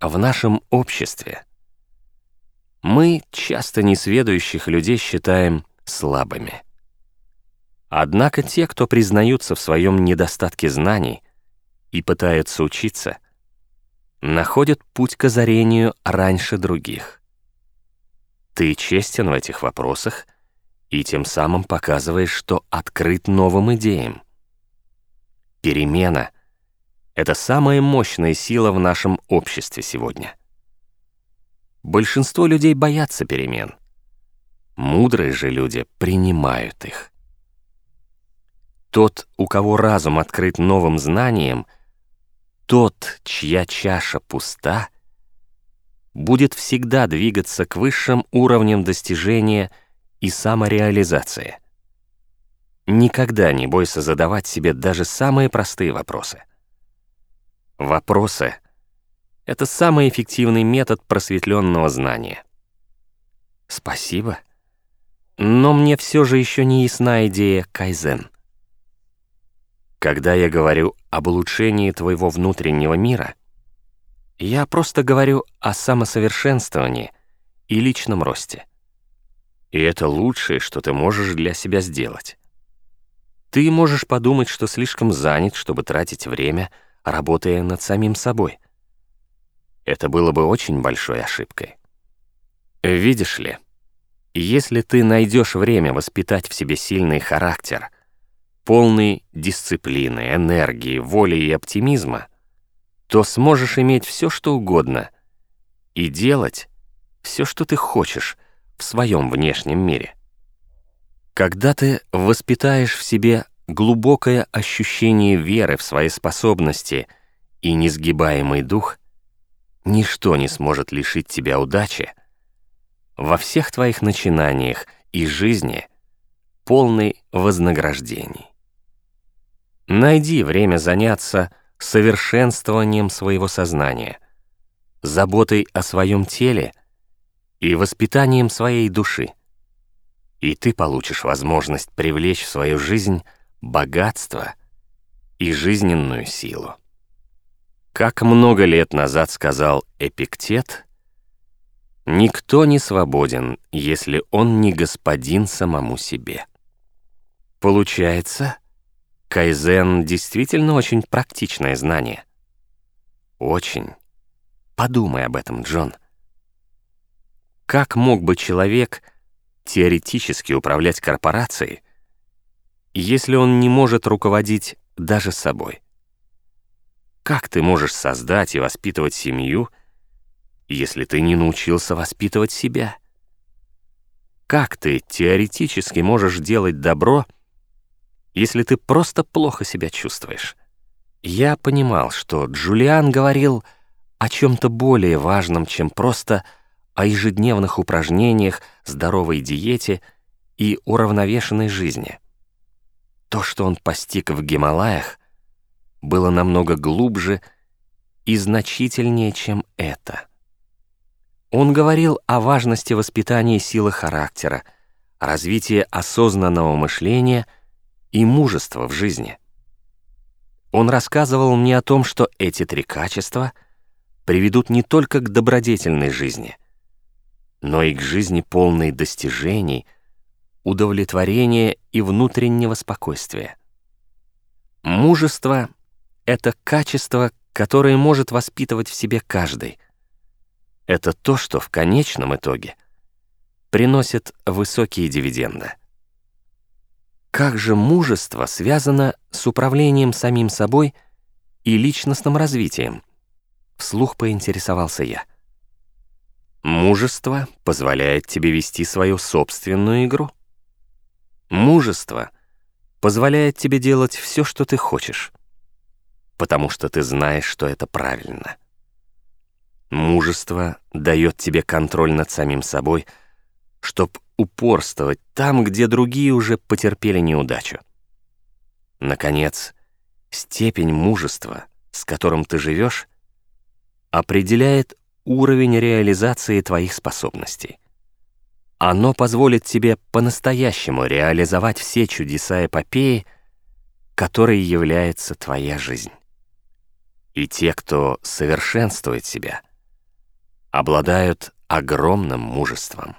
в нашем обществе мы часто несведущих людей считаем слабыми. Однако те, кто признаются в своем недостатке знаний и пытаются учиться, находят путь к озарению раньше других. Ты честен в этих вопросах и тем самым показываешь, что открыт новым идеям. Перемена — это самая мощная сила в нашем обществе сегодня. Большинство людей боятся перемен. Мудрые же люди принимают их. Тот, у кого разум открыт новым знанием, тот, чья чаша пуста, будет всегда двигаться к высшим уровням достижения и самореализации. Никогда не бойся задавать себе даже самые простые вопросы. Вопросы — это самый эффективный метод просветленного знания. Спасибо. Но мне все же еще не ясна идея кайзен. Когда я говорю об улучшении твоего внутреннего мира, я просто говорю о самосовершенствовании и личном росте. И это лучшее, что ты можешь для себя сделать. Ты можешь подумать, что слишком занят, чтобы тратить время, работая над самим собой. Это было бы очень большой ошибкой. Видишь ли, если ты найдешь время воспитать в себе сильный характер — полный дисциплины, энергии, воли и оптимизма, то сможешь иметь все, что угодно и делать все, что ты хочешь в своем внешнем мире. Когда ты воспитаешь в себе глубокое ощущение веры в свои способности и несгибаемый дух, ничто не сможет лишить тебя удачи во всех твоих начинаниях и жизни полной вознаграждений. Найди время заняться совершенствованием своего сознания, заботой о своем теле и воспитанием своей души. И ты получишь возможность привлечь в свою жизнь богатство и жизненную силу. Как много лет назад сказал Эпиктет, «Никто не свободен, если он не господин самому себе». Получается, Кайзен действительно очень практичное знание. Очень. Подумай об этом, Джон. Как мог бы человек теоретически управлять корпорацией, если он не может руководить даже собой? Как ты можешь создать и воспитывать семью, если ты не научился воспитывать себя? Как ты теоретически можешь делать добро, если ты просто плохо себя чувствуешь. Я понимал, что Джулиан говорил о чем-то более важном, чем просто о ежедневных упражнениях, здоровой диете и уравновешенной жизни. То, что он постиг в Гималаях, было намного глубже и значительнее, чем это. Он говорил о важности воспитания силы характера, развития осознанного мышления — и мужество в жизни. Он рассказывал мне о том, что эти три качества приведут не только к добродетельной жизни, но и к жизни полной достижений, удовлетворения и внутреннего спокойствия. Мужество — это качество, которое может воспитывать в себе каждый. Это то, что в конечном итоге приносит высокие дивиденды. Как же мужество связано с управлением самим собой и личностным развитием? Вслух поинтересовался я. Мужество позволяет тебе вести свою собственную игру. Мужество позволяет тебе делать все, что ты хочешь, потому что ты знаешь, что это правильно. Мужество дает тебе контроль над самим собой, чтобы упорствовать там, где другие уже потерпели неудачу. Наконец, степень мужества, с которым ты живешь, определяет уровень реализации твоих способностей. Оно позволит тебе по-настоящему реализовать все чудеса эпопеи, которой является твоя жизнь. И те, кто совершенствует себя, обладают огромным мужеством.